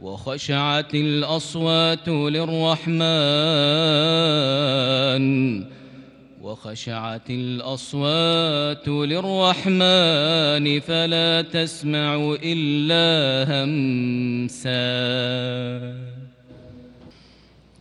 وخشعت الأصوات للرحمن. وخشعت الأصوات للرحمن فلا تسمع إلا همسا.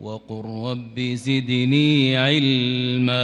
وقل رب زدني علما.